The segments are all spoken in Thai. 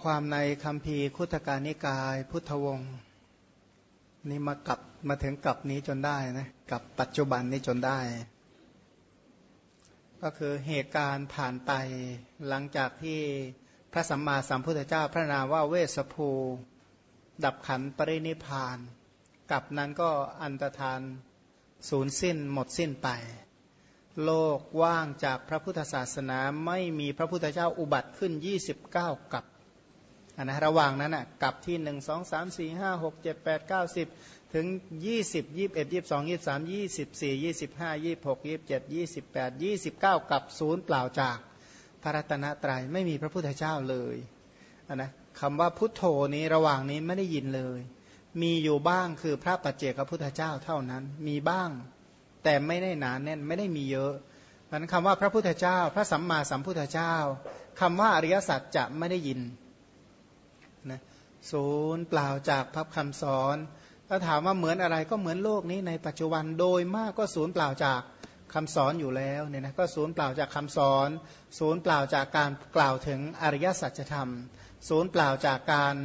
ความในคำพีคุตการนิกาย พุทธวงศ์นี่มากลับมาถึงกลับนี้จนได้นะกับปัจจุบันนี้จนได้ ก็คือเหตุการณ์ผ่านไปหลังจากที่พระสัมมาสัมพุทธเจ้าพระนามว่าเวสภู ดับขันปรินิพานกับนั้นก็อันตรธานสูญสิ้นหมดสิ้นไป โลกว่างจากพระพุทธศาสนาไม่มีพระพุทธเจ้าอุบัติขึ้น 29 กับอั นนะระหว่างนั้นอะกับที่หนึ่งสองสามสี่ห้าหกเจ็ดแปดเก้าสิบถึงยี่สิบยี่บเอ็ดยี่บสองยี่สามยี่สิบสี่ยี่สิบห้ายี่หกยี่บเจ็ดยี่สิบแปดยี่สิบเก้ากับศูนย์เปล่าจากพระรัตนตรัยไม่มีพระพุทธเจ้าเลยนนะคำว่าพุทโธนี้ระหว่างนี้ไม่ได้ยินเลย มีอยู่บ้างคือพระปัจเจกพุทธเจ้าเท่านั้นมีบ้าง แต่ไม่ได้หนาแน่นไม่ได้มีเยอะมันคำว่าพระพุทธเจ้า พระสัมมาสัมพุทธเจ้าคำว่าอริยสัจจะไม่ได้ยิน นะศูนย์เปล่าจากพับคำสอนถ้าถามว่าเหมือนอะไรก็เหมือนโลกนี้ในปัจจุบันโดยมากก็ศูนย์เปล่าจากคำสอนอยู่แล้วเนี่ยนะก็ศูนย์เปล่าจากคำสอน ศูนย์เปล่าจากการกล่าวถึงอริยสัจธรรม ศูนย์เปล่าจากการ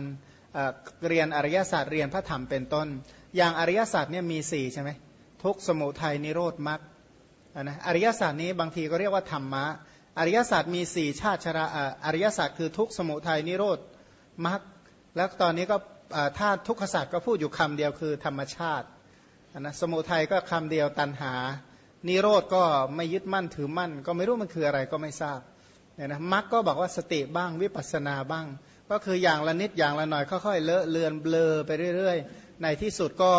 เรียนอริยสัจเรียนพระธรรมเป็นต้น อย่างอริยสัจเนี่ยมีสี่ใช่ไหมทุกสมุทัยนิโรธมรรคนะอริยสัจนี้บางทีก็เรียกว่าธรรมะ อริยสัจมีสี่ชาติชราอริยสัจคือทุกสมุทัยนิโรธ มรรคแล้วตอนนี้ก็ถ้าทุกขศาสตร์ก็พูดอยู่คำเดียวคือธรรมชาตินะสมุทัยก็คำเดียวตันหา นิโรธก็ไม่ยึดมั่นถือมั่น ก็ไม่รู้มันคืออะไรก็ไม่ทราบเนี่ยนะมรรคก็บอกว่าสติบ้างวิปัสสนาบ้าง ก็คืออย่างละนิดอย่างละหน่อยค่อยๆเลอะเลือนเบลอไปเรื่อยๆ ในที่สุดก็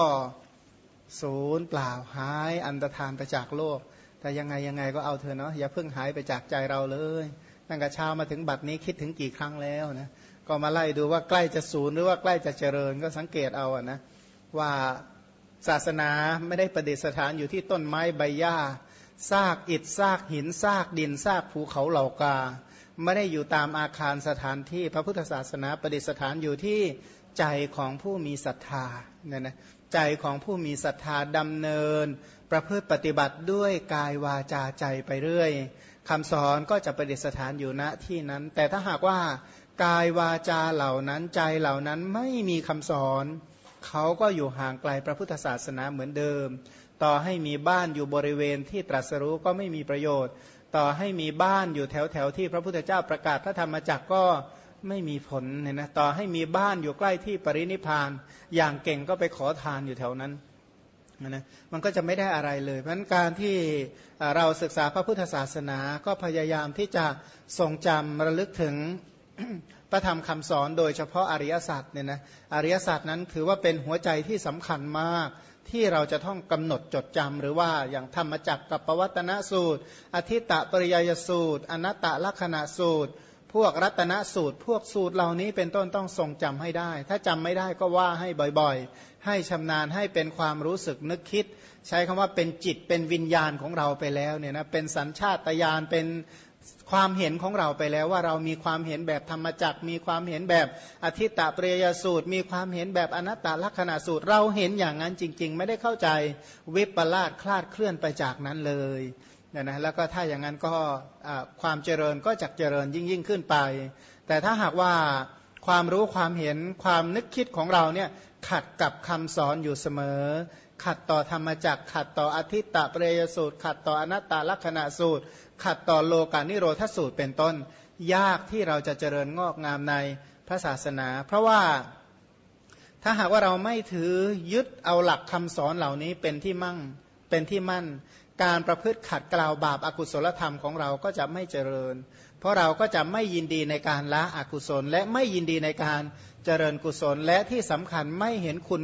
ศูนย์เปล่าหายอันตรธานไปจากโลก แต่ยังไงยังไงก็เอาเธอเนาะอย่าเพิ่งหายไปจากใจเราเลย ตั้งแต่เช้ามาถึงบัดนี้คิดถึงกี่ครั้งแล้วนะก็มาไล่ดูว่าใกล้จะศูนย์หรือว่าใกล้จะเจริญก็สังเกตเอาอะนะว่าศาสนาไม่ได้ประดิษฐานอยู่ที่ต้นไม้ใบหญ้าซากอิฐซากหินซากดินซากภูเขาเหล่ากา ไม่ได้อยู่ตามอาคารสถานที่พระพุทธศาสนาประดิษฐานอยู่ที่ใจของผู้มีศรัทธาเนี่ยนะใจของผู้มีศรัทธาดำเนิน ประพฤติปฏิบัติด้วยกายวาจาใจไปเรื่อย คำสอนก็จะประดิษฐานอยู่ณที่นั้น แต่ถ้าหากว่ากายวาจาเหล่านั้นใจเหล่านั้นไม่มีคำสอนเขาก็อยู่ห่างไกลพระพุทธศาสนาเหมือนเดิม ต่อให้มีบ้านอยู่บริเวณที่ตรัสรู้ก็ไม่มีประโยชน์ ต่อให้มีบ้านอยู่แถวแถวที่พระพุทธเจ้าประกาศพระธรรมจักก็ไม่มีผลเนี่ยนะต่อให้มีบ้านอยู่ใกล้ที่ปรินิพาน อย่างเก่งก็ไปขอทานอยู่แถวนั้น นะมันก็จะไม่ได้อะไรเลยเพราะนั้นการที่เราศึกษาพระพุทธศาสนาก็พยายามที่จะทรงจำระลึกถึงพระธรรมคำสอนโดยเฉพาะอริยสัจเนี่ยนะอริยสัจนั้นถือว่าเป็นหัวใจที่สำคัญมากที่เราจะต้องกำหนดจดจำหรือว่าอย่างธรรมจักกับปวัตนสูตร อธิตะปริยยสูตร อนัตตลักษณะสูตร พวกรัตนสูตร พวกสูตรเหล่านี้เป็นต้นต้องทรงจำให้ได้ ถ้าจำไม่ได้ก็ว่าให้บ่อยๆ ให้ชำนาญให้เป็นความรู้สึกนึกคิด ใช้คำว่าเป็นจิตเป็นวิญญาณของเราไปแล้วเนี่ยนะเป็นสัญชาตญาณเป็นความเห็นของเราไปแล้วว่าเรามีความเห็นแบบธรรมจักมีความเห็นแบบอธิตตเปรยสูตร มีความเห็นแบบอนัตตลักษณะสูตร เราเห็นอย่างนั้นจริง ๆ ไม่ได้เข้าใจวิปลาสคลาดเคลื่อนไปจากนั้นเลย เนี่ยนะแล้วก็ถ้าอย่างนั้นก็ความเจริญก็จะเจริญยิ่งยิ่งขึ้นไป แต่ถ้าหากว่าความรู้ความเห็นความนึกคิดของเราเนี่ยขัดกับคำสอนอยู่เสมอ ขัดต่อธรรมจักขัดต่ออธิตตเปรยสูตร ขัดต่ออนัตตลักษณะสูตร ขัดต่อโลกานิโรธสูตรเป็นต้น ยากที่เราจะเจริญงอกงามในพระศาสนา เพราะว่าถ้าหากว่าเราไม่ถือยึดเอาหลักคำสอนเหล่านี้เป็นที่มั่งเป็นที่มั่น การประพฤติขัดกล่าวบาปอากุศลธรรมของเราก็จะไม่เจริญ เพราะเราก็จะไม่ยินดีในการละอกุศล และไม่ยินดีในการเจริญกุศล และที่สำคัญไม่เห็นคุณ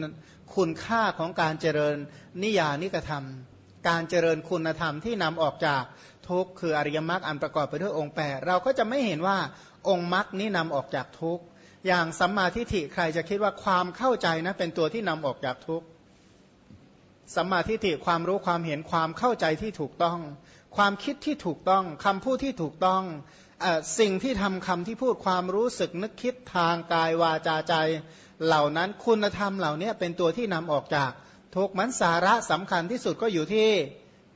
คุณค่าของการเจริญนิยานิกระทำการเจริญคุณธรรมที่นำออกจากทุกข์คืออริยมรรคอันประกอบไปด้วยองค์แปดเราก็จะไม่เห็นว่าองค์มรรคนี้นำออกจากทุกข์อย่างสัมมาทิฏฐิใครจะคิดว่าความเข้าใจนะเป็นตัวที่นำออกจากทุกข์ สัมมาทิฏฐิความรู้ความเห็นความเข้าใจที่ถูกต้อง ความคิดที่ถูกต้องคำพูดที่ถูกต้องสิ่งที่ทำคำที่พูดความรู้สึกนึกคิดทางกายวาจาใจ เหล่านั้นคุณธรรมเหล่านี้เป็นตัวที่นำออกจากทุกมันสาระสำคัญที่สุดก็อยู่ที่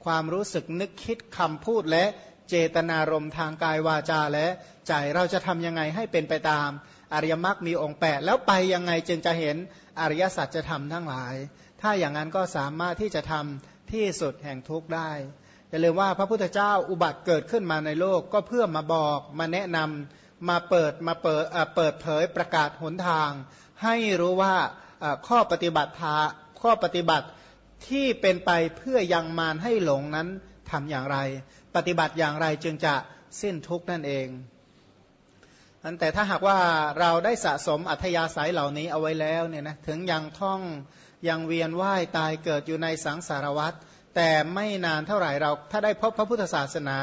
ความรู้สึกนึกคิดคำพูดและเจตนารมณ์ทางกายวาจาและใจเราจะทำยังไงให้เป็นไปตาม อริยมรรคมีองค์แปดแล้วไปยังไงจึงจะเห็นอริยสัจจะทำทั้งหลาย ถ้าอย่างนั้นก็สามารถที่จะทำที่สุดแห่งทุกข์ได้ อย่าลืมว่าพระพุทธเจ้าอุบัติเกิดขึ้นมาในโลกก็เพื่อมาบอกมาแนะนำมาเปิดมาเปิดเปิดเผยประกาศหนทาง ให้รู้ว่าข้อปฏิบัติทาข้อปฏิบัติที่เป็นไปเพื่อยังมารให้หลงนั้นทำอย่างไร ปฏิบัติอย่างไรจึงจะสิ้นทุกข์นั่นเองอันแต่ถ้าหากว่าเราได้สะสมอัธยาศัยเหล่านี้เอาไว้แล้วเนี่ยนะถึงยังท่อง ยังเวียนว่ายตายเกิดอยู่ในสังสารวัฏแต่ไม่นานเท่าไหร่เราถ้าได้พบพระพุทธศาสนา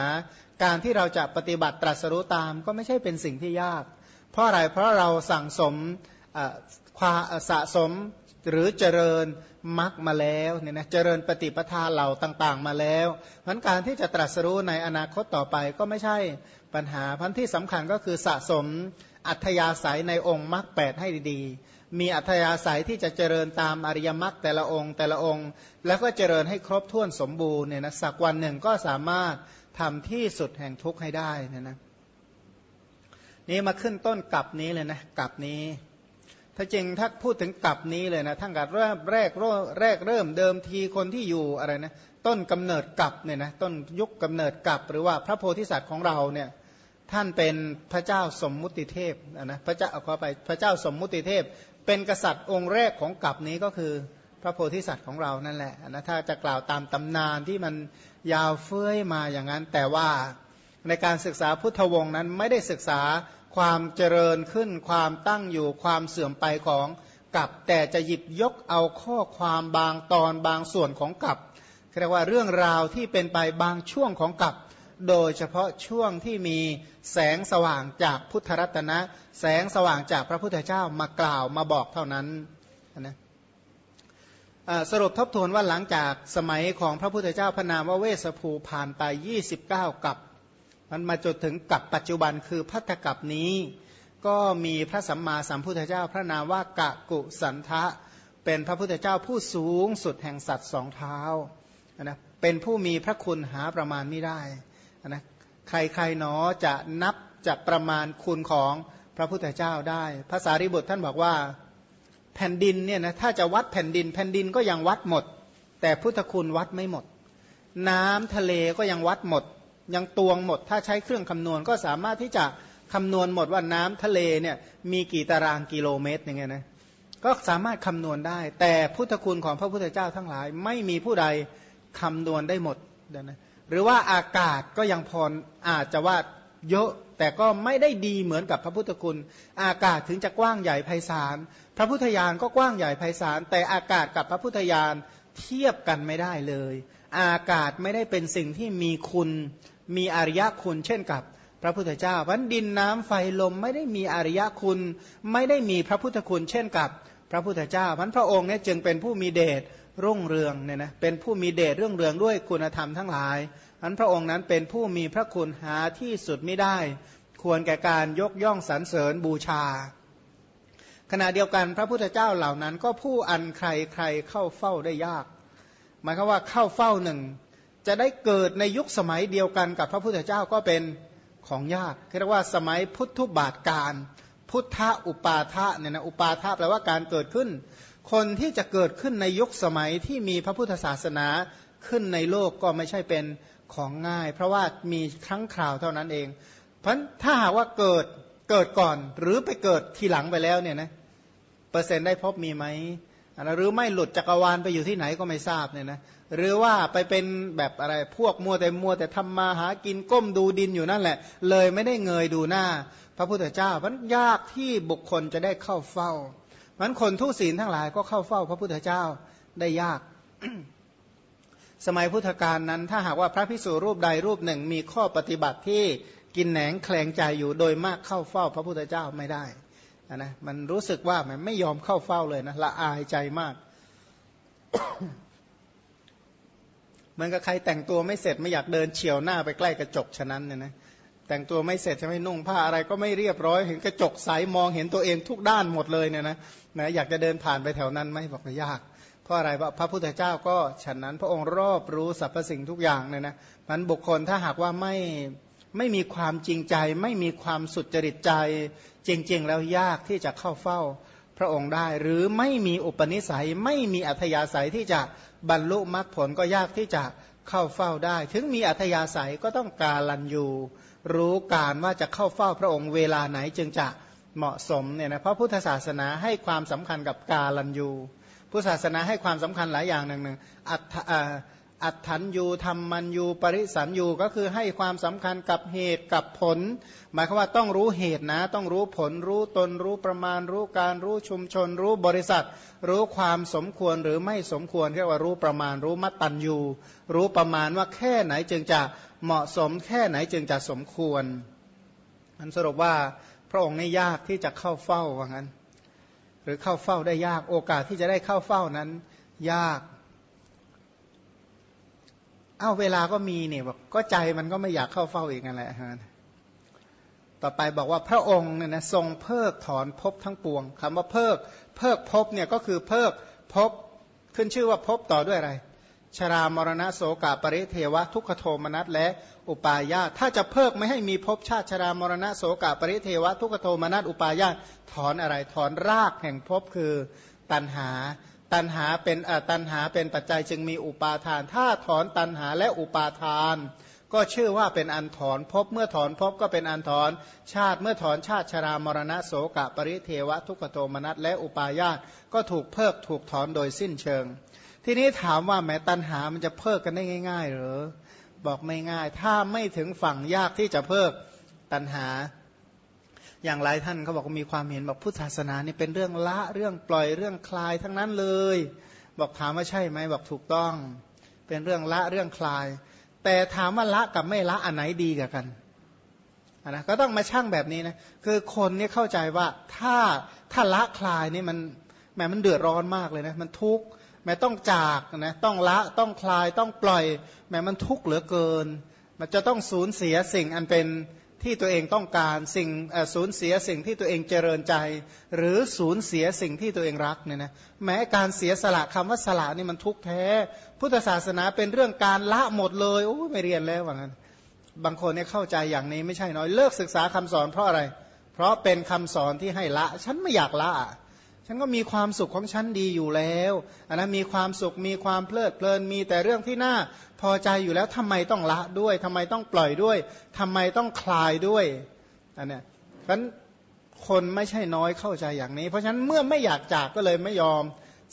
การที่เราจะปฏิบัติตรัสรู้ตามก็ไม่ใช่เป็นสิ่งที่ยาก เพราะอะไรเพราะเราสั่งสมความสะสมหรือเจริญมักมาแล้วเนี่ยนะเจริญปฏิปทาเหล่าต่างๆ มาแล้วพราะการที่จะตรัสรู้ในอนาคตต่อไปก็ไม่ใช่ปัญหาพันที่สำคัญก็คือสะสม อัธยาศัยในองค์มรรคแปดให้ดีๆ มีอัธยาศัยที่จะเจริญตามอริยมรรคแต่ละองค์แต่ละองค์ แล้วก็เจริญให้ครบถ้วนสมบูรณ์เนี่ยนะสักวันหนึ่งก็สามารถทำที่สุดแห่งทุกข์ให้ได้นะนะนี่มาขึ้นต้นกับนี้เลยนะกับนี้ ถ้าจริงถ้าพูดถึงกับนี้เลยนะทั้งการเริ่มแรกแรกเริ่มเดิมทีคนที่อยู่อะไรนะต้นกำเนิดกับเนี่ยนะต้นยุคกำเนิดกับหรือว่าพระโพธิสัตว์ของเราเนี่ย ท่านเป็นพระเจ้าสมมุติเทพนะพระเจ้าขอไปพระเจ้าสมมุติเทพ เป็นกษัตริย์องค์แรกของกลับนี้ก็คือพระโพธิสัตว์ของเรานั่นแหละนะถ้าจะกล่าวตามตำนานที่มันยาวเฟ้ยมาอย่างนั้น แต่ว่าในการศึกษาพุทธวงศ์นั้นไม่ได้ศึกษาความเจริญขึ้นความตั้งอยู่ความเสื่อมไปของกับ แต่จะหยิบยกเอาข้อความบางตอนบางส่วนของกับเรียกว่าเรื่องราวที่เป็นไปบางช่วงของกับ โดยเฉพาะช่วงที่มีแสงสว่างจากพุทธรัตนะ แสงสว่างจากพระพุทธเจ้ามากล่าวมาบอกเท่านั้นนะสรุปทบทวนว่าหลังจากสมัยของพระพุทธเจ้าพระนามว่าเวสภูผ่านไป 29 กับ มันมาจนถึงกับปัจจุบันคือพัทธกับนี้ ก็มีพระสัมมาสัมพุทธเจ้าพระนามว่ากะกุสันทะ เป็นพระพุทธเจ้าผู้สูงสุดแห่งสัตว์สองเท้านะเป็นผู้มีพระคุณหาประมาณไม่ได้ นะใครๆหนอจะนับจะประมาณคุณของพระพุทธเจ้าได้ ภาษาริบุตรท่านบอกว่าแผ่นดินเนี่ยนะถ้าจะวัดแผ่นดิน แผ่นดินก็ยังวัดหมด แต่พุทธคุณวัดไม่หมด น้ำทะเลก็ยังวัดหมด ยังตวงหมด ถ้าใช้เครื่องคำนวณก็สามารถที่จะคำนวณหมดว่าน้ำทะเลเนี่ยมีกี่ตารางกิโลเมตรอย่างเงี้ยนะก็สามารถคำนวณได้ แต่พุทธคุณของพระพุทธเจ้าทั้งหลาย ไม่มีผู้ใดคำนวณได้หมดนะ หรือว่าอากาศก็ยังพออาจจะว่าเยอะแต่ก็ไม่ได้ดีเหมือนกับพระพุทธคุณ อากาศถึงจะกว้างใหญ่ไพศาล พระพุทธญาณก็กว้างใหญ่ไพศาล แต่อากาศกับพระพุทธญาณเทียบกันไม่ได้เลย อากาศไม่ได้เป็นสิ่งที่มีคุณมีอริยคุณเช่นกับพระพุทธเจ้าวันดินน้ำไฟลมไม่ได้มีอริยคุณ ไม่ได้มีพระพุทธคุณเช่นกับ พระพุทธเจ้าพันพระองค์เนี่ยจึงเป็นผู้มีเดชรุ่งเรืองเนี่ยนะเป็นผู้มีเดชเรื่องเรืองด้วยคุณธรรมทั้งหลายพันพระองค์นั้นเป็นผู้มีพระคุณหาที่สุดไม่ได้ ควรแก่การยกย่องสรรเสริญบูชา ขณะเดียวกันพระพุทธเจ้าเหล่านั้น ก็ผู้อันใครใครเข้าเฝ้าได้ยาก หมายความว่าเข้าเฝ้าหนึ่งจะได้เกิดในยุคสมัยเดียวกันกับพระพุทธเจ้าก็เป็นของยากเรียกว่าสมัยพุทธุบาทการ พุทธอุปาทะเนี่ยนะอุปาทะแปลว่าการเกิดขึ้น คนที่จะเกิดขึ้นในยุคสมัยที่มีพระพุทธศาสนาขึ้นในโลกก็ไม่ใช่เป็นของง่าย เพราะว่ามีครั้งคราวเท่านั้นเอง เพราะถ้าหากว่าเกิดเกิดก่อนหรือไปเกิดทีหลังไปแล้วเนี่ยนะเปอร์เซ็นต์ได้พบมีไหม หรือไม่หลุดจักรวาลไปอยู่ที่ไหนก็ไม่ทราบเนี่ยนะหรือว่าไปเป็นแบบอะไรพวกมัวแต่มัวแต่ทำมาหากินก้มดูดินอยู่นั่นแหละ เลยไม่ได้เงยดูหน้า พระพุทธเจ้ามันยากที่บุคคลจะได้เข้าเฝ้ามันคนทุศีลทั้งหลายก็เข้าเฝ้าพระพุทธเจ้าได้ยาก สมัยพุทธกาลนั้น ถ้าหากว่าพระพิสุรูปใดรูปหนึ่งมีข้อปฏิบัติที่กินแหนงแคลงใจอยู่โดยมากเข้าเฝ้าพระพุทธเจ้าไม่ได้ นะมันรู้สึกว่ามันไม่ยอมเข้าเฝ้าเลยนะละอายใจมากมันก็ใครแต่งตัวไม่เสร็จไม่อยากเดินเฉียวหน้าไปใกล้กระจกฉะนั้นเนี่ยนะแต่งตัวไม่เสร็จจะไม่นุ่งผ้าอะไรก็ไม่เรียบร้อย เห็นกระจกใสมองเห็นตัวเองทุกด้านหมดเลยเนี่ยนะนะอยากจะเดินผ่านไปแถวนั้นไหมบอกยาก เพราะอะไรพระพุทธเจ้าก็ฉะนั้นพระองค์รอบรู้สรรพสิ่งทุกอย่างเลยนะมันบุคคลถ้าหากว่าไม่ไม่มีความจริงใจ ไม่มีความสุจริตใจ จริงๆ แล้วยากที่จะเข้าเฝ้าพระองค์ได้ หรือไม่มีอุปนิสัยไม่มีอัธยาศัยที่จะบรรลุมรรคผลก็ยากที่จะเข้าเฝ้าได้ ถึงมีอัธยาศัยก็ต้องการลันยูรู้การว่าจะเข้าเฝ้าพระองค์เวลาไหนจึงจะเหมาะสมเนี่ยนะเพราะพุทธศาสนาให้ความสำคัญกับกาลันยูพุทธศาสนาให้ความสำคัญหลายอย่างหนึ่งหนึ่งอัต อัตถันยูธรรมมันยูปริสันยูก็คือให้ความสำคัญกับเหตุกับผล หมายความว่าต้องรู้เหตุนะ ต้องรู้ผลรู้ตนรู้ประมาณ รู้การรู้ชุมชน รู้บริษัท รู้ความสมควรหรือไม่สมควรเรียกว่ารู้ประมาณ รู้มัตตัญยูรู้ประมาณว่าแค่ไหนจึงจะเหมาะสมแค่ไหนจึงจะสมควรมันสรุปว่าพระองค์นี่ยากที่จะเข้าเฝ้าว่างั้น หรือเข้าเฝ้าได้ยากโอกาสที่จะได้เข้าเฝ้านั้น ยาก อ้าวเวลาก็มีเนี่ยบอกก็ใจมันก็ไม่อยากเข้าเฝ้าอีกนั่นแหละฮะต่อไปบอกว่าพระองค์เนี่ยนะทรงเพิกถอนภพทั้งปวงคำว่าเพิกเพิกภพเนี่ยก็คือเพิกภพขึ้นชื่อว่าภพต่อด้วยอะไร ชรามรณะโสกาปริเทวะ ทุกขโทมนัสและอุปาญาตถ้าจะเพิกไม่ให้มีภพชาติชรามรณะโสกาปริเทวะ ทุกขโทมนัสอุปาญาตถอนอะไรถอนรากแห่งภพคือตันหา ตันหาเป็นตันหาเป็นปัจจัยจึงมีอุปาทาน ถ้าถอนตันหาและอุปาทาน ก็ชื่อว่าเป็นอันถอนพบเมื่อถอนพบก็เป็นอันถอนชาติเมื่อถอนชาติชรามรณะโสกะปริเทวะทุกขโทมนัสและอุปาญาตก็ถูกเพิกถูกถอนโดยสิ้นเชิง ทีนี้ถามว่าแม้ตันหามันจะเพิกกันได้ง่าย ๆ หรือบอกไม่ง่าย ถ้าไม่ถึงฝั่งยากที่จะเพิกตันหา อย่างหลายท่านเขาบอกว่ามีความเห็นบอกพุทธศาสนานี่เป็นเรื่องละเรื่องปล่อยเรื่องคลายทั้งนั้นเลย บอกถามว่าใช่ไหมบอกถูกต้อง เป็นเรื่องละเรื่องคลาย แต่ถามว่าละกับไม่ละอันไหนดีกับกันนะก็ต้องมาช่างแบบนี้นะคือคนนี่เข้าใจว่าถ้าถ้าละคลายนี่มันแหมมันเดือดร้อนมากเลยนะมันทุกข์แม้ต้องจากนะต้องละต้องคลายต้องปล่อยแหมมันทุกข์เหลือเกิน มันจะต้องสูญเสียสิ่งอันเป็น ที่ตัวเองต้องการสิ่งสูญเสียสิ่งที่ตัวเองเจริญใจ หรือสูญเสียสิ่งที่ตัวเองรักเนี่ยนะแม้การเสียสละคำว่าสละนี่มันทุกแท้ พุทธศาสนาเป็นเรื่องการละหมดเลยโอ้ไม่เรียนแล้วว่างั้นบางคนเนี่ยเข้าใจอย่างนี้ไม่ใช่น้อยเลิกศึกษาคำสอนเพราะอะไร เพราะเป็นคำสอนที่ให้ละ ฉันไม่อยากละ ฉันก็มีความสุขของฉันดีอยู่แล้วนนะมีความสุขมีความเพลิดเพลินมีแต่เรื่องที่น่าพอใจอยู่แล้วทำไมต้องละด้วยทำไมต้องปล่อยด้วยทำไมต้องคลายด้วยอันเนี้ยเพราะคนไม่ใช่น้อยเข้าใจอย่างนี้ เพราะฉะนั้นเมื่อไม่อยากจากก็เลยไม่ยอม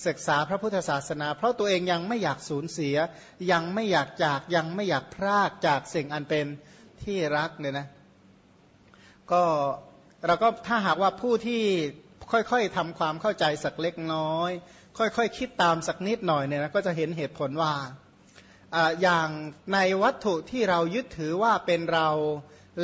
ศึกษาพระพุทธศาสนา เพราะตัวเองยังไม่อยากสูญเสีย ยังไม่อยากจากยังไม่อยากพรากจากสิ่งอันเป็นที่รักเนี่ยนะก็เราก็ถ้าหากว่าผู้ที่ ค่อยๆทำความเข้าใจสักเล็กน้อย ค่อยๆคคิดตามสักนิดหน่อยเนี่ยนะก็จะเห็นเหตุผลว่าอย่างในวัตถุที่เรายึดถือว่าเป็นเรา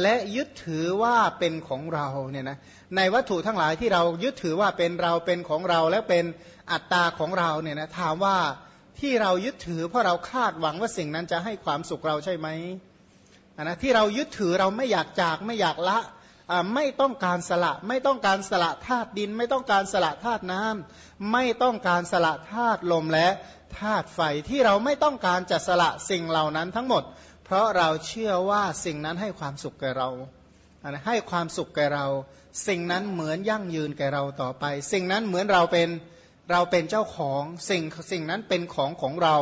และยึดถือว่าเป็นของเราเนี่ยนะในวัตถุทั้งหลายที่เรายึดถือว่าเป็นเราเป็นของเราและเป็นอัตตาของเราเนี่ยนะถามว่าที่เรายึดถือเพราะเราคาดหวังว่าสิ่งนั้นจะให้ความสุขเราใช่ไหมนะที่เรายึดถือเราไม่อยากจากไม่อยากละ ไม่ต้องการสละ ไม่ต้องการสละธาตุดิน ไม่ต้องการสละธาตุน้ำไม่ต้องการสละธาตุลมและธาตุไฟที่เราไม่ต้องการจะสละสิ่งเหล่านั้นทั้งหมด เพราะเราเชื่อว่าสิ่งนั้นให้ความสุขแก่เราให้ความสุขแก่เรา สิ่งนั้นเหมือนยั่งยืนแก่เราต่อไป สิ่งนั้นเหมือนเราเป็นเราเป็นเจ้าของสิ่งสิ่งนั้นเป็นของของเรา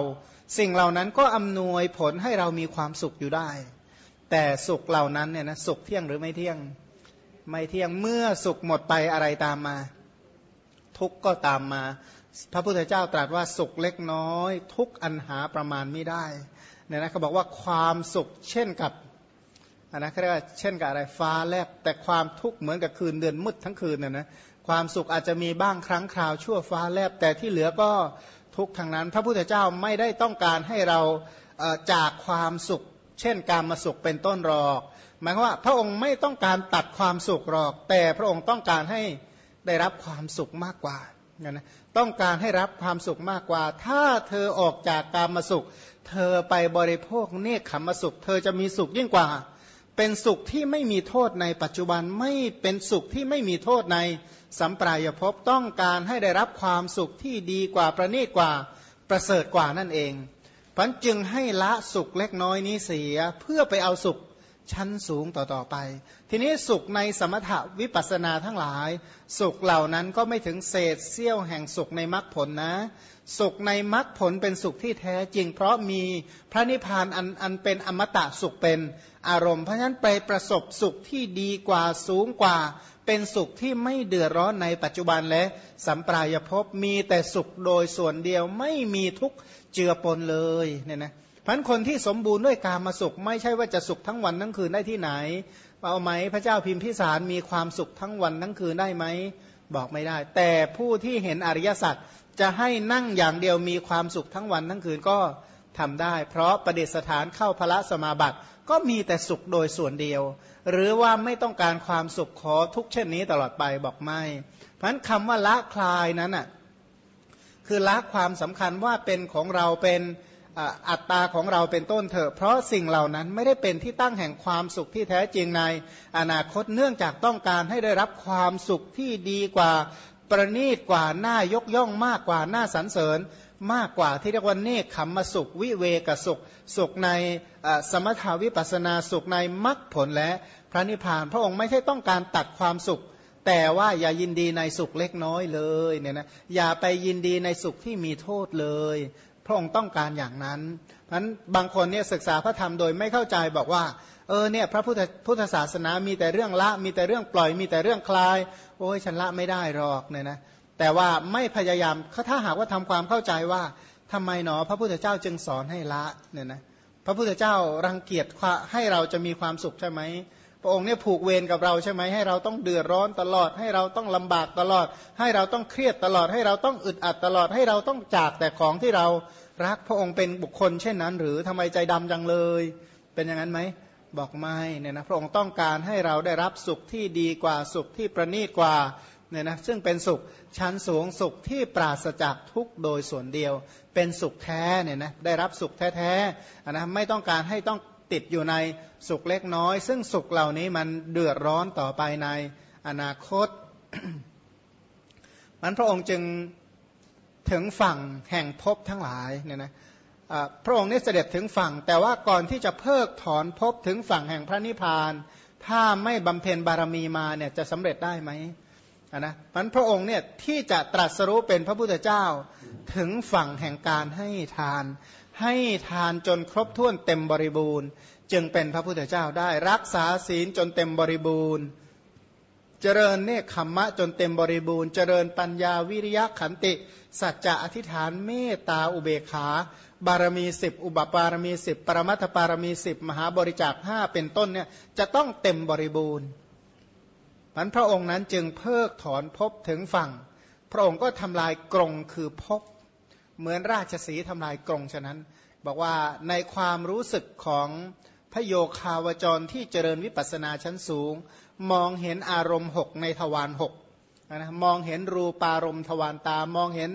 สิ่งเหล่านั้นก็อำนวยผลให้เรามีความสุขอยู่ได้ แต่สุขเหล่านั้นเนี่ยนะสุขเที่ยงหรือไม่เที่ยง ไม่เที่ยงเมื่อสุขหมดไปอะไรตามมา ทุกก็ตามมา พระพุทธเจ้าตรัสว่าสุขเล็กน้อย ทุกอันหาประมาณไม่ได้เนี่ยนะเขาบอกว่าความสุขเช่นกับอันนะเขาเรียกว่าเช่นกับอะไรฟ้าแลบแต่ความทุกข์เหมือนกับคืนเดือนมืดทั้งคืนน่ยนะความสุขอาจจะมีบ้างครั้งคราวชั่วฟ้าแลบแต่ที่เหลือก็ทุกทางนั้น พระพุทธเจ้าไม่ได้ต้องการให้เราจากความสุข เช่นการมาสุขเป็นต้นหรอก มายความว่า พระองค์ไม่ต้องการตัดความสุขหรอก แต่พระองค์ต้องการให้ได้รับความสุขมากกว่านะต้องการให้รับความสุขมากกว่า ถ้าเธอออกจากกามสุข เธอไปบริโภคเนคขมสุข เธอจะมีสุขยิ่งกว่า เป็นสุขที่ไม่มีโทษในปัจจุบันไม่เป็นสุขที่ไม่มีโทษในสัมปรายภพต้องการให้ได้รับความสุขที่ดีกว่าประณีตกว่าประเสริฐกว่านั่นเองพันจึงให้ละสุขเล็กน้อยนี้เสียเพื่อไปเอาสุข ชั้นสูงต่อๆไป ทีนี้สุขในสมถะวิปัสนาทั้งหลาย สุขเหล่านั้นก็ไม่ถึงเศษเสี้ยวแห่งสุขในมรรคผลนะ สุขในมรรคผลเป็นสุขที่แท้จริง เพราะมีพระนิพพานอันอันเป็นอมตะสุขเป็นอารมณ์ เพราะฉะนั้นไปประสบสุขที่ดีกว่าสูงกว่า เป็นสุขที่ไม่เดือดร้อนในปัจจุบันและสัมปรายภพมีแต่สุขโดยส่วนเดียวไม่มีทุกเจือปนเลยเนี่ยนะ พันคนที่สมบูรณ์ด้วยการมาสุข ไม่ใช่ว่าจะสุขทั้งวันทั้งคืนได้ที่ไหนเอาไหมพระเจ้าพิมพิสารมีความสุขทั้งวันทั้งคืนได้ไหมบอกไม่ได้ แต่ผู้ที่เห็นอริยสัจจะให้นั่งอย่างเดียวมีความสุขทั้งวันทั้งคืนก็ทำได้ เพราะประเดสถานเข้าพระสมาบัติก็มีแต่สุขโดยส่วนเดียว หรือว่าไม่ต้องการความสุขขอทุกเช่นนี้ตลอดไปบอกไม่ เพราะฉะนั้นคำว่าละคลายนั้นอะคือละความสำคัญว่าเป็นของเราเป็น อัตตาของเราเป็นต้นเถอะ เพราะสิ่งเหล่านั้นไม่ได้เป็นที่ตั้งแห่งความสุขที่แท้จริงในอนาคตเนื่องจากต้องการให้ได้รับความสุขที่ดีกว่าประณีตกว่าหน้ายกย่องมากกว่าหน้าสรรเสริญ มากกว่าที่เรียกว่าเนคขมมสุข วิเวกสุข สุขในสมถาวิปัสนาสุขในมรรคผลและพระนิพพาน พระองค์ไม่ใช่ต้องการตัดความสุข แต่ว่าอย่ายินดีในสุขเล็กน้อยเลยเนี่ยนะอย่าไปยินดีในสุขที่มีโทษเลย พระองค์ต้องการอย่างนั้นเพราะนั้นบางคนเนี่ยศึกษาพระธรรมโดยไม่เข้าใจบอกว่าเออเนี่ยพระพุทธพุทธศาสนามีแต่เรื่องละ มีแต่เรื่องปล่อยมีแต่เรื่องคลาย โอ้ยฉันละไม่ได้หรอกเนี่ยนะแต่ว่าไม่พยายามถ้าหากว่าทำความเข้าใจว่าทำไมหนอ พระพุทธเจ้าจึงสอนให้ละเนี่ยนะพระพุทธเจ้ารังเกียจให้เราจะมีความสุขใช่ไหม พระองค์เนี่ยผูกเวรกับเราใช่ไหมให้เราต้องเดือดร้อนตลอด ให้เราต้องลำบากตลอด ให้เราต้องเครียดตลอด ให้เราต้องอึดอัดตลอด ให้เราต้องจากแต่ของที่เรารักพระองค์เป็นบุคคลเช่นนั้น หรือทำไมใจดำจังเลย เป็นอย่างนั้นไหมบอกไม่เนี่ยนะพระองค์ต้องการให้เราได้รับสุขที่ดีกว่าสุขที่ประณีตกว่าเนี่ยนะซึ่งเป็นสุขชั้นสูงสุขที่ปราศจากทุกโดยส่วนเดียว เป็นสุขแท้เนี่ยนะได้รับสุขแท้ๆนะไม่ต้องการให้ต้อง ติดอยู่ในสุขเล็กน้อย ซึ่งสุขเหล่านี้มันเดือดร้อนต่อไปในอนาคตมันพระองค์จึงถึงฝั่งแห่งภพทั้งหลายเนี่ยนะพระองค์นี้เสด็จถึงฝั่ง แต่ว่าก่อนที่จะเพิกถอนภพถึงฝั่งแห่งพระนิพพาน ถ้าไม่บำเพ็ญบารมีมาเนี่ยจะสำเร็จได้ไหมนะมันพระองค์เนี่ยที่จะตรัสรู้เป็นพระพุทธเจ้าถึงฝั่งแห่งการให้ทาน ให้ทานจนครบถ้วนเต็มบริบูรณ์ จึงเป็นพระพุทธเจ้าได้ รักษาศีลจนเต็มบริบูรณ์ เจริญเนคขมมะจนเต็มบริบูรณ์ เจริญปัญญาวิริยะขันติ สัจจะอธิษฐานเมตตาอุเบกขา บารมีสิบอุบปารมีสิบปรมัตถปารมีสิบมหาบริจาคห้าเป็นต้นเนี่ยจะต้องเต็มบริบูรณ์มันพระองค์นั้นจึงเพิกถอนภพถึงฝั่ง พระองค์ก็ทำลายกรงคือภพ เหมือนราชสีทำลายกรงฉะนั้น บอกว่าในความรู้สึกของพระโยคาวจรที่เจริญวิปัสนาชั้นสูง มองเห็นอารมณ์หกในทวารหกนะมองเห็นรูปารมณ์ทวารตา มองเห็น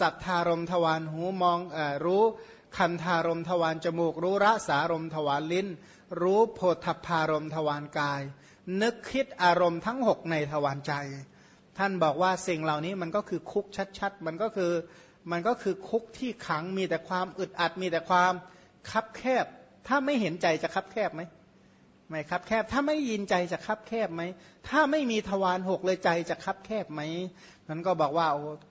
สัทธารมณ์ทวารหูมองอรู้คันธารมณ์ทวารจมูก รู้ระสารมณ์ทวารลิ้น รู้โพธพารมณ์ทวารกาย นึกคิดอารมณ์ทั้งหกในทวารใจ ท่านบอกว่าสิ่งเหล่านี้มันก็คือคุกชัดๆ มันก็คือ มันก็คือคุกที่ขังมีแต่ความอึดอัดมีแต่ความคับแคบ ถ้าไม่เห็นใจจะคับแคบไหมไม่คับแคบ ถ้าไม่ยินใจจะคับแคบไหม ถ้าไม่มีทวารหกเลยใจจะคับแคบไหมนั้นก็บอกว่า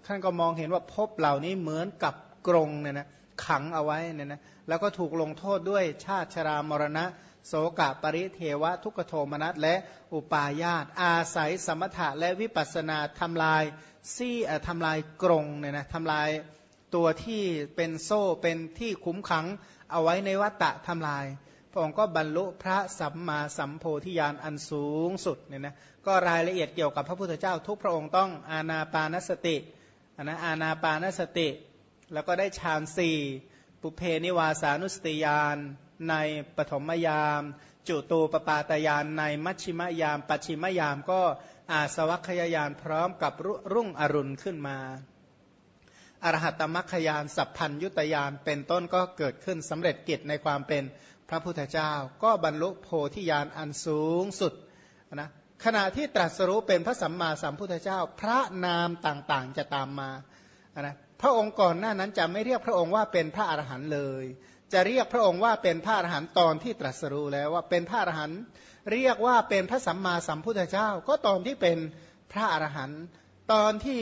ท่านก็มองเห็นว่าภพเหล่านี้เหมือนกับกรงเนี่ยนะขังเอาไว้เนี่ยนะแล้วก็ถูกลงโทษด้วยชาติชรามรณะ โสกะปริเทวะ ทุกโทมนัสและอุปาญาตอาศัยสมถะและวิปัสนาทำลาย ซี่ทำลายกรงเนี่ยนะทำลายตัวที่เป็นโซ่เป็นที่คุ้มขังเอาไว้ในวัตตะทำลาย พระองค์ก็บรรลุพระสัมมาสัมโพธิญาณอันสูงสุดเนี่ยนะก็รายละเอียดเกี่ยวกับพระพุทธเจ้า ทุกพระองค์ต้องอาณาปานสตินะอาณาปานสติ แล้วก็ได้ฌานสี่ปุเพนิวาสานุสติญาณในปฐมยาม จุตูปปาตยานในมัชชิมยาม ปัจฉิมยามก็ อาสวัคยายานพร้อมกับรุ่งอรุณขึ้นมาอรหัตมัคคยานสัพพัญยุตยานเป็นต้นก็เกิดขึ้นสำเร็จกิจในความเป็นพระพุทธเจ้า ก็บรรลุโพธิญาณอันสูงสุดนะขณะที่ตรัสรู้เป็นพระสัมมาสัมพุทธเจ้า พระนามต่างๆจะตามมานะพระองค์ก่อนหน้านั้นจะไม่เรียกพระองค์ว่าเป็นพระอรหันต์เลย จะเรียกพระองค์ว่าเป็นพระอรหันต์ตอนที่ตรัสรู้แล้วว่าเป็นพระอรหันต์เรียกว่าเป็นพระสัมมาสัมพุทธเจ้า ก็ตอนที่เป็นพระอรหันต์ตอนที่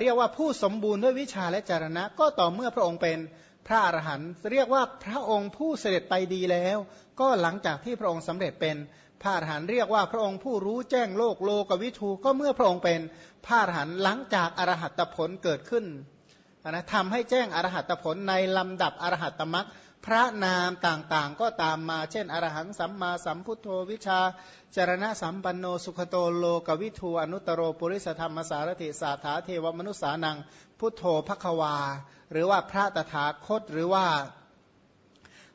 เรียกว่าผู้สมบูรณ์ด้วยวิชาและจารณะ ก็ต่อเมื่อพระองค์เป็นพระอรหันต์เรียกว่าพระองค์ผู้เสด็จไปดีแล้ว ก็หลังจากที่พระองค์สำเร็จเป็นพระอรหันต์เรียกว่าพระองค์ผู้รู้แจ้งโลกโลกวิทูก็เมื่อพระองค์เป็นพระอรหันต์หลังจากอรหัตผลเกิดขึ้น นะทำให้แจ้งอรหัตผลในลำดับอรหัตมรักพระนามต่างๆ ก็ตามมา เช่น อรหังสัมมาสัมพุทโธวิชาจารณะสัมปันโนสุขโตโลกวิทูอนุตโรปุริสธรรมสารถิสาถาเทวมนุษสานัง พุทโธภควา หรือว่าพระตถาคตหรือว่า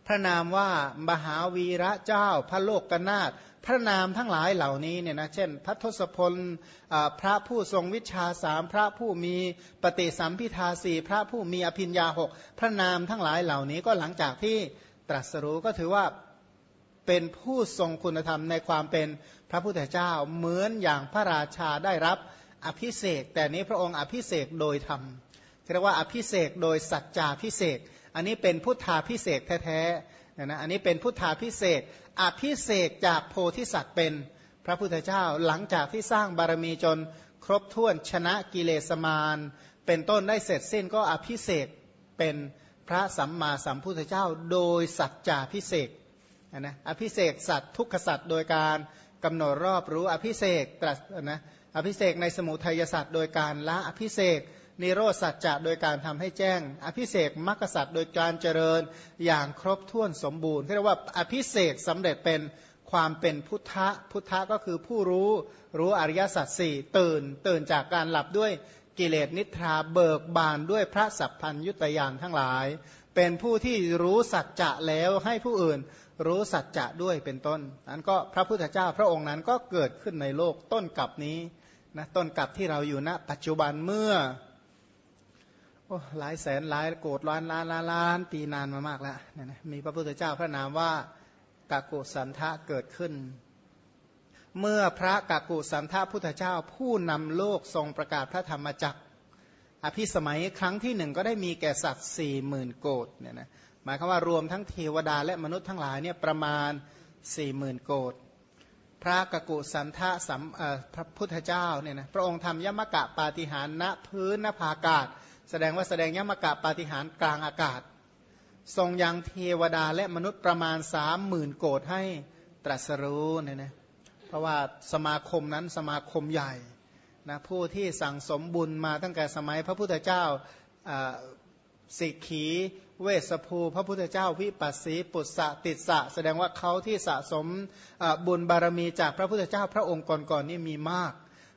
พระนามว่ามหาวีระเจ้า พระโลกกนาถพระนามทั้งหลายเหล่านี้เนี่ยนะเช่น พระทศพลพระผู้ทรงวิชาสามพระผู้มีปฏิสัมพิทาสี่พระผู้มีอภิญญาหกพระนามทั้งหลายเหล่านี้ก็หลังจากที่ตรัสรู้ก็ถือว่าเป็นผู้ทรงคุณธรรมในความเป็นพระพุทธเจ้าเหมือนอย่างพระราชาได้รับอภิเศกแต่นี้พระองค์อภิเศกโดยธรรมเรียกว่าอภิเศกโดยสัจจาพิเศษ อันนี้เป็นพุทธาพิเศษแท้ๆนะอันนี้เป็นพุทธาพิเศษอภิเศกจากโพธิสัตว์เป็นพระพุทธเจ้าหลังจากที่สร้างบารมีจนครบถ้วนชนะกิเลสมารเป็นต้นได้เสร็จสิ้นก็อภิเศกเป็นพระสัมมาสัมพุทธเจ้า โดยสัจจาพิเศษนะอภิเศกสัตว์ทุกขสัตว์โดยการกำหนดรอบรู้อภิเศกตรัสนะอภิเศกในสมุทัยสัตว์โดยการละอภิเศก นิโรธสัจจะโดยการทำให้แจ้ง อภิเศกมรรคสัตว์โดยการเจริญอย่างครบถ้วนสมบูรณ์เรียกว่าอภิเศกสำเร็จเป็นความเป็นพุทธะพุทธะก็คือผู้รู้รู้อริยสัจสี่ตื่น ตื่นจากการหลับด้วยกิเลสนิทราเบิกบานด้วยพระสัพพัญยุตยานทั้งหลาย เป็นผู้ที่รู้สัจจะแล้วให้ผู้อื่นรู้สัจจะด้วยเป็นต้นนั้นก็พระพุทธเจ้าพระองค์นั้นก็เกิดขึ้นในโลกต้นกับนี้นะต้นกับที่เราอยู่ณปัจจุบันเมื่อ หลายแสนหลายโกดล้านล้านล้านล้านปีนานมามากแล้วเนี่ยนะมีพระพุทธเจ้าพระนามว่ากากุสันทะเกิดขึ้น เมื่อพระกากุสันทะพุทธเจ้าผู้นำโลกทรงประกาศพระธรรมจักรอภิสมัยครั้งที่หนึ่งก็ได้มีแก่สัตว์สี่หมื่นโกดเนี่ยนะหมายความว่ารวมทั้งเทวดาและมนุษย์ทั้งหลายเนี่ยประมาณสี่หมื่นโกดพระกกุสันทะสัมพระพุทธเจ้าเนี่ยนะพระองค์ทำยมกะปาฏิหารณพื้นนภาอากาศ แสดงว่าแสดงยมกะปาฏิหารกลางอากาศ ทรงยังเทวดาและมนุษย์ประมาณสามหมื่นโกดให้ตรัสรู้เนี่ยนะเพราะว่าสมาคมนั้นสมาคมใหญ่นะผู้ที่สั่งสมบุญมาตั้งแต่สมัยพระพุทธเจ้าสิกขีเวสภูพระพุทธเจ้าวิปัสสีปุตสะติสะ แสดงว่าเขาที่สะสมบุญบารมีจากพระพุทธเจ้าพระองค์ก่อนๆนี่มีมาก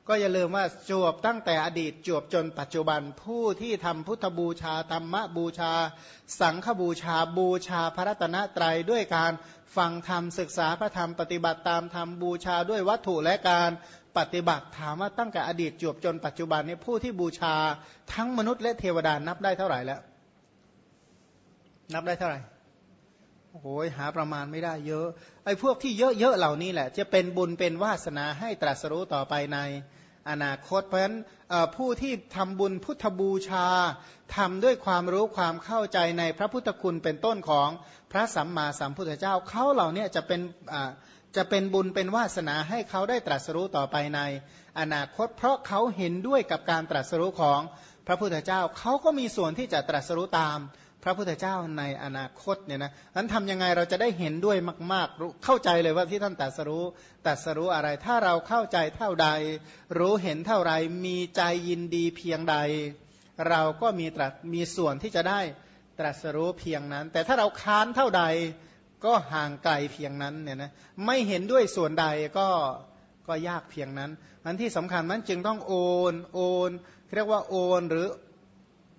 ก็อย่าลืมว่าจวบตั้งแต่อดีตจวบจนปัจจุบันผู้ที่ทำพุทธบูชาธรรมบูชา สังฆบูชาบูชาพระรัตนตรัยด้วยการฟังธรรมศึกษาพระธรรมปฏิบัติตามธรรมบูชาด้วยวัตถุและการปฏิบัติถามว่าตั้งแต่อดีตจวบจนปัจจุบันนี้ผู้ที่บูชาทั้งมนุษย์และเทวดานับได้เท่าไหร่แล้ว นับได้เท่าไหร่ โอ้โหหาประมาณไม่ได้เยอะ ไอ้พวกที่เยอะๆเหล่านี้แหละ จะเป็นบุญเป็นวาสนาให้ตรัสรู้ต่อไปในอนาคตเพราะฉะนั้นผู้ที่ทำบุญพุทธบูชาทำด้วยความรู้ความเข้าใจในพระพุทธคุณเป็นต้นของพระสัมมาสัมพุทธเจ้าเขาเหล่านี้จะเป็นจะเป็นบุญเป็นวาสนาให้เขาได้ตรัสรู้ต่อไปใน อนาคต เพราะเขาเห็นด้วยกับการตรัสรู้ของพระพุทธเจ้าเขาก็มีส่วนที่จะตรัสรู้ตาม ระพุทธเจ้าในอนาคตเนี่ยนะนั้นทำยังไงเราจะได้เห็นด้วยมากๆรู้เข้าใจเลยว่าที่ท่านตรัสรู้ตรัสรู้อะไร ถ้าเราเข้าใจเท่าใด รู้เห็นเท่าไรมีใจยินดีเพียงใด เราก็มีตรัสมีส่วนที่จะได้ตรัสรู้เพียงนั้น แต่ถ้าเราค้านเท่าใดก็ห่างไกลเพียงนั้นเนี่ยนะไม่เห็นด้วยส่วนใดก็ก็ยากเพียงนั้น อันที่สำคัญนั้นจึงต้องโอนโอนเรียกว่าโอนหรือ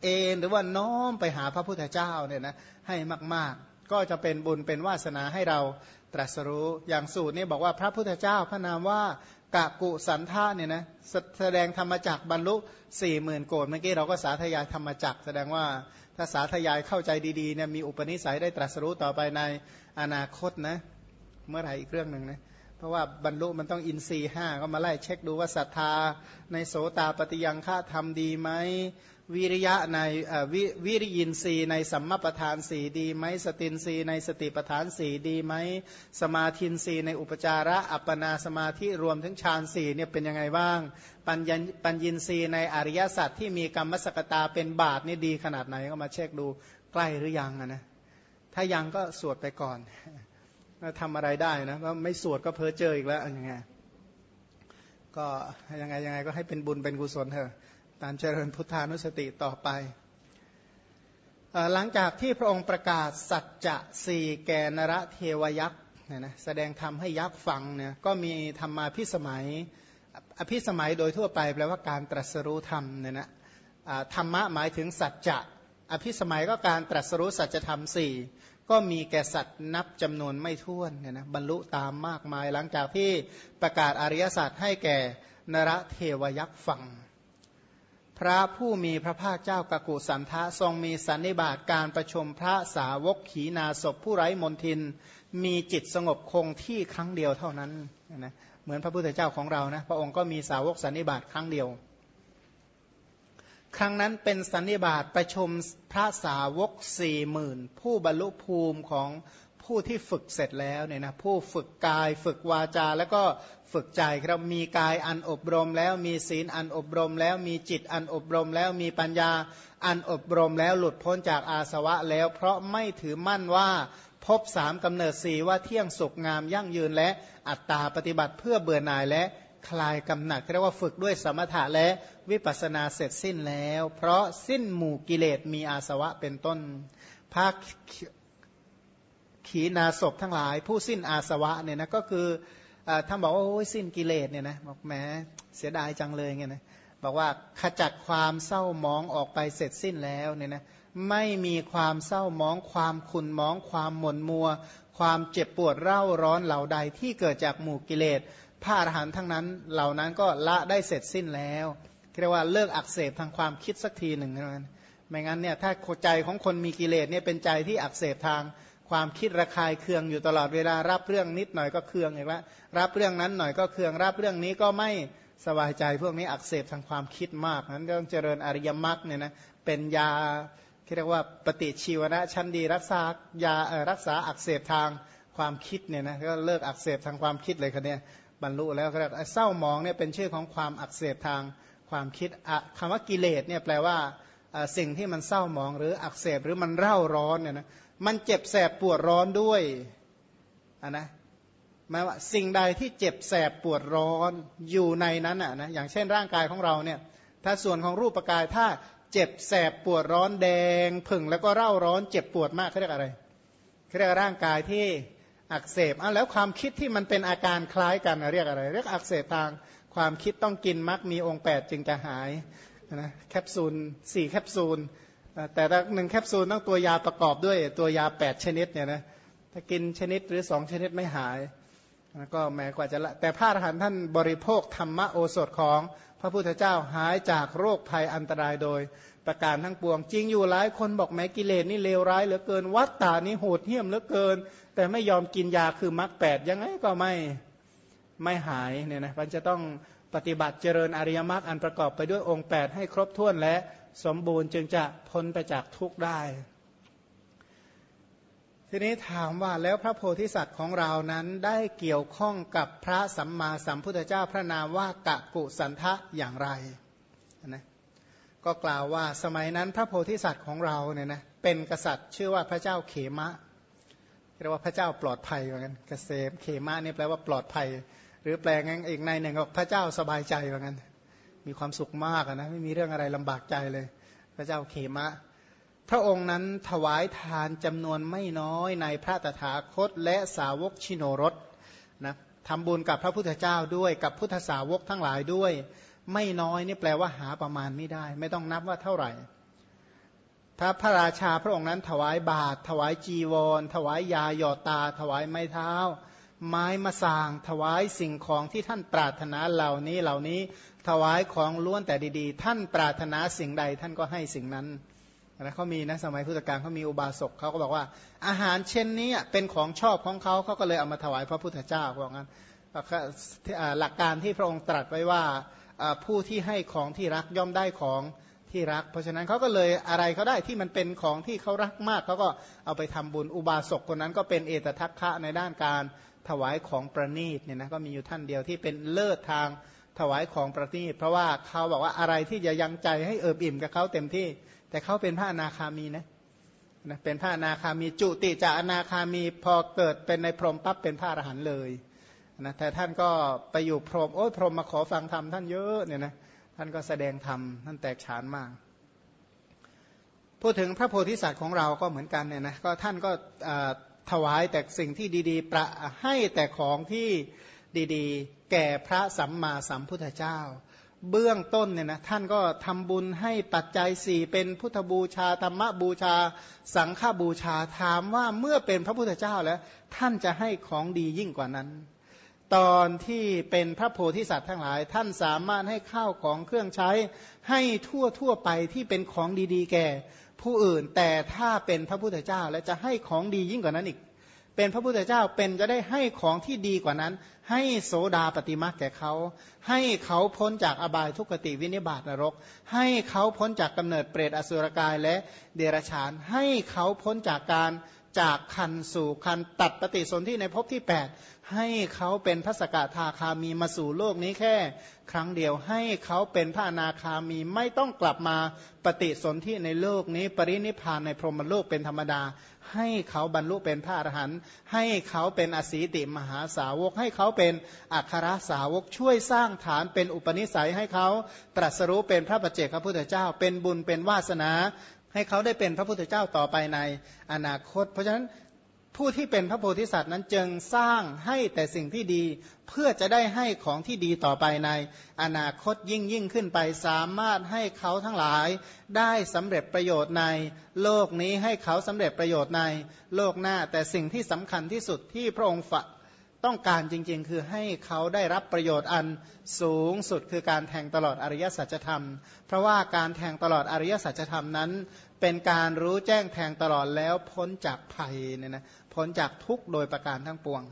เอนหรือว่าน้อมไปหาพระพุทธเจ้าเนี่ยนะให้มาก ๆ ก็จะเป็นบุญเป็นวาสนาให้เราตรัสรู้อย่างสูตรนี้บอกว่าพระพุทธเจ้าพระนามว่ากกะกุสันทะเนี่ยนะแสดงธรรมจักบรรลุสี่หมื่นโกดเมื่อกี้เราก็สาธยายธรรมจักแสดงว่าถ้าสาธยายเข้าใจดีๆเนี่ยมีอุปนิสัยได้ตรัสรู้ต่อไปในอนาคตนะเมื่อไหร่อีกเรื่องหนึ่งนะ เพราะว่าบรรลุมันต้องอินทรีห้าก็มาไล่เช็คดูว่าศรัทธา ในโสตาปฏิยังฆาทำดีไหมวิริยะในววิริยินทรีในสัมมาประธานสีดีไหมสตินทรีในสติประธานสีดีไหมสมาธินทรีในอุปจาระอัปปนาสมาธิรวมทั้งฌานสีเนี่ยเป็นยังไงบ้าง ปัญญปัญญินทรีในอริยสัจที่มีกรรมสกตาเป็นบาทนี่ดีขนาดไหนก็มาเช็คดูใกล้หรือยังนะถ้ายังก็สวดไปก่อน ทำอะไรได้นะว่าไม่สวดก็เพ้อเจออีกแล้วยังไงก็ยังไงยังไงก็ให้เป็นบุญเป็นกุศลเถอะตามเจริญพุทธานุสติต่อไป หลังจากที่พระองค์ประกาศสัจจะสี่แกนระเทวยักษ์เนี่ยนะแสดงธรรมให้ยักษ์ฟังเนี่ยก็มีธรรมาพิสมัย อภิสมัยโดยทั่วไปแปลว่าการตรัสรู้ธรรมเนี่ยนะธรรมะหมายถึงสัจจะ อภิสมัยก็การตรัสรู้สัจธรรมสี่ ก็มีแก่สัตว์นับจำนวนไม่ถ้วนเนี่ยนะบรรลุตามมากมาย หลังจากที่ประกาศอริยสัจให้แก่นรเทวยักษ์ฟัง พระผู้มีพระภาคเจ้ากกุสันทะทรงมีสันนิบาตการประชุมพระสาวกขีนาศพผู้ไร้มนทิน มีจิตสงบคงที่ครั้งเดียวเท่านั้นนะเหมือนพระพุทธเจ้าของเรานะพระองค์ก็มีสาวกสันนิบาตครั้งเดียว ครั้งนั้นเป็นสันนิบาตประชุม พระสาวกสี่หมื่นผู้บรรลุภูมิของผู้ที่ฝึกเสร็จแล้วเนี่ยนะผู้ฝึกกาย ฝึกวาจา แล้วก็ฝึกใจครับมีกายอันอบรมแล้วมีศีลอันอบรมแล้วมีจิตอันอบรมแล้วมีปัญญาอันอบรมแล้วหลุดพ้นจากอาสวะแล้ว เพราะไม่ถือมั่นว่าพบสามกำเนิดสีว่าเที่ยงสุกงามยั่งยืนและอัตตาปฏิบัติเพื่อเบื่อหน่ายและ คลายกำหนัดเรียกว่าฝึกด้วยสมถะและวิปัสนาเสร็จสิ้นแล้ว เพราะสิ้นหมู่กิเลสมีอาสวะเป็นต้นภาคขีนาศพทั้งหลาย ผู้สิ้นอาสวะเนี่ยนะก็คือท่านบอกว่าโอ้ยสิ้นกิเลสเนี่ยนะบอกแหมเสียดายจังเลยเงี้ยนะบอกว่าขจัดความเศร้ามองออกไปเสร็จสิ้นแล้วเนี่ยนะไม่มีความเศร้ามองความขุนมอง ความหม่นมัว ความเจ็บปวดเร่าร้อนเหล่าใดที่เกิดจากหมู่กิเลส พระอรหันต์ทั้งนั้นเหล่านั้นก็ละได้เสร็จสิ้นแล้วเรียกว่าเลิกอักเสบทางความคิดสักทีหนึ่งนะไม่งั้นเนี่ยถ้าใจของคนมีกิเลสเนี่ยเป็นใจที่อักเสบทางความคิดระคายเคืองอยู่ตลอดเวลารับเรื่องนิดหน่อยก็เคืองอีกแล้วรับเรื่องนั้นหน่อยก็เคืองรับเรื่องนี้ก็ไม่สบายใจพวกนี้อักเสบทางความคิดมากนั้นต้องเจริญอริยมรรคเนี่ยนะเป็นยาเรียกว่าปฏิชีวนะชั้นดีรักษายารักษาอักเสบทางความคิดเนี่ยนะก็เลิกอักเสบทางความคิดเลยคนเนี้ บรรลุแล้วก็เศร้ามองเนี่ยเป็นชื่อของความอักเสบทางความคิดคำว่ากิเลสเนี่ยแปลว่าสิ่งที่มันเศร้ามองหรืออักเสบหรือมันเร่าร้อนเนี่ยนะมันเจ็บแสบปวดร้อนด้วยอนนะหมายว่าสิ่งใดที่เจ็บแสบปวดร้อนอยู่ในนั้นอะนะอย่างเช่นร่างกายของเราเนี่ยถ้าส่วนของรูปปกายถ้าเจ็บแสบปวดร้อนแดง ผึ่งแล้วก็เร่าร้อนเจ็บปวดมากเขาเรียกอะไรเขาเรียกร่างกายที่ อักเสบอะแล้วความคิดที่มันเป็นอาการคล้ายกันเรียกอะไร เรียกอักเสบทางความคิดต้องกินมักมีองค์ 8 จึงจะหายนะแคปซูลสี่แคปซูลแต่ละหนึ่งแคปซูลต้องตัวยาประกอบด้วยตัวยา 8 ชนิดเนี่ยนะถ้ากินชนิดหรือสองชนิดไม่หาย ก็แม้กว่าจะละแต่พระอรหันต์ท่านบริโภคธรรมโอสถของพระพุทธเจ้าหายจากโรคภัยอันตรายโดย ประการทั้งปวง จริงอยู่หลายคนบอกแม้กิเลสนี่เลวร้ายเหลือเกิน วัตตานี่โหดเหี้ยมเหลือเกิน แต่ไม่ยอมกินยาคือมรรคแปดยังไงก็ไม่ไม่หายเนี่ยนะมันจะต้องปฏิบัติเจริญอริยมรรคอันประกอบไปด้วยองค์ 8 ให้ครบถ้วนและสมบูรณ์จึงจะพ้นไปจากทุกข์ได้ ทีนี้ถามว่าแล้วพระโพธิสัตว์ของเรานั้นได้เกี่ยวข้องกับพระสัมมาสัมพุทธเจ้าพระนามว่ากะกุสันทะอย่างไรนะก็กล่าวว่าสมัยนั้นพระโพธิสัตว์ของเราเนี่ยนะเป็นกษัตริย์ชื่อว่าพระเจ้าเขมะเรียกว่าพระเจ้าปลอดภัยเหมือนกันเกษมเขมะนี่แปลว่าปลอดภัย หรือแปลงอีกในหนึ่งก็พระเจ้าสบายใจเหมือนกันมีความสุขมากนะไม่มีเรื่องอะไรลำบากใจเลย พระเจ้าเขมะ พระองค์นั้นถวายทานจำนวนไม่น้อยในพระตถาคตและสาวกชิโนรสนะทำบุญกับพระพุทธเจ้าด้วยกับพุทธสาวกทั้งหลายด้วย ไม่น้อยนี่แปลว่าหาประมาณไม่ได้ ไม่ต้องนับว่าเท่าไหร่พระพระราชาพระองค์นั้นถวายบาตรถวายจีวร ถวายยาหยอดตา ถวายไม้เท้า ไม้มาสาง ถวายสิ่งของที่ท่านปรารถนาเหล่านี้เหล่านี้ถวายของล้วนแต่ดีๆ ท่านปรารถนาสิ่งใดท่านก็ให้สิ่งนั้น นะเขามีนะสมัยพุทธกาลเขามีอุบาสกเขาก็บอกว่า อาหารเช่นนี้เป็นของชอบของเขาเขาก็เลยเอามาถวายพระพุทธเจ้าบอกงั้นหลักการที่พระองค์ตรัสไว้ว่าผู้ที่ให้ของที่รักย่อมได้ของที่รัก เพราะฉะนั้นเขาก็เลยอะไรเขาได้ที่มันเป็นของที่เขารักมากเขาก็เอาไปทำบุญอุบาสกคนนั้น ก็เป็นเอตทัคคะในด้านการถวายของประณีตเนี่ยนะก็มีอยู่ท่านเดียวที่เป็นเลิศทางถวายของประณีตเพราะว่าเขาบอกว่าอะไรที่จะยังใจให้เอิบอิ่มกับเขาเต็มที่ แต่เขาเป็นพระอนาคามีนะนะเป็นพระอนาคามีจุติจากอนาคามีพอเกิดเป็นในพรหมปั๊บเป็นพระอรหันต์เลยนะแต่ท่านก็ไปอยู่พรหมโอ้ยพรหมมาขอฟังธรรมท่านเยอะเนี่ยนะท่านก็แสดงธรรมท่านแตกฉานมาก พูดถึงพระโพธิสัตว์ของเราก็เหมือนกันเนี่ยนะก็ท่านก็ถวายแต่สิ่งที่ดีๆ ประให้แต่ของที่ดีๆ แก่พระสัมมาสัมพุทธเจ้า เบื้องต้นเนี่ยนะท่านก็ทำบุญให้ปัจจัยสี่เป็นพุทธบูชาธรรมบูชา สังฆบูชาถามว่าเมื่อเป็นพระพุทธเจ้าแล้ว ท่านจะให้ของดียิ่งกว่านั้น ตอนที่เป็นพระโพธิสัตว์ทั้งหลาย ท่านสามารถให้ข้าวของเครื่องใช้ ให้ทั่วทั่วไปที่เป็นของดีๆ แก่ ผู้อื่นแต่ถ้าเป็นพระพุทธเจ้าและจะให้ของดียิ่งกว่านั้นอีก เป็นพระพุทธเจ้าเป็นจะได้ให้ของที่ดีกว่านั้น ให้โสดาปฏิมาแก่เขา ให้เขาพ้นจากอบายทุกขติวินิบาตนรก ให้เขาพ้นจากกำเนิดเปรตอสุรกายและเดรัจฉาน ให้เขาพ้นจากการ จากคันสู่คันตัดปฏิสนธิในภพที่ 8 ให้เขาเป็นพระสกทาคามีมาสู่โลกนี้แค่ ครั้งเดียวให้เขาเป็นพระอนาคามีไม่ต้องกลับมาปฏิสนธิในโลกนี้ ปรินิพานในพรหมโลกเป็นธรรมดา ให้เขาบรรลุเป็นพระอรหันต์ให้เขาเป็นอสีติมหาสาวก ให้เขาเป็นอัครสาวกช่วยสร้างฐานเป็นอุปนิสัยให้เขาตรัสรู้เป็นพระปัจเจกพระพุทธเจ้า เป็นบุญเป็นวาสนา ให้เขาได้เป็นพระพุทธเจ้าต่อไปในอนาคต เพราะฉะนั้นผู้ที่เป็นพระโพธิสัตว์นั้นจึงสร้างให้แต่สิ่งที่ดี เพื่อจะได้ให้ของที่ดีต่อไปใน อนาคตยิ่งยิ่งขึ้นไปสามารถให้เขาทั้งหลาย ได้สำเร็จประโยชน์ใน โลกนี้ให้เขาสำเร็จประโยชน์ในโลกหน้า แต่สิ่งที่สำคัญที่สุดที่พระองค์ฝต้องการจริงๆ คือให้เขาได้รับประโยชน์อันสูงสุดคือการแทงตลอดอริยสัจธรรม เพราะว่าการแทงตลอดอริยสัจธรรมนั้น เป็นการรู้แจ้งแทงตลอดแล้วพ้นจากภัยเนี่ยนะพ้นจากทุกโดยประการทั้งปวง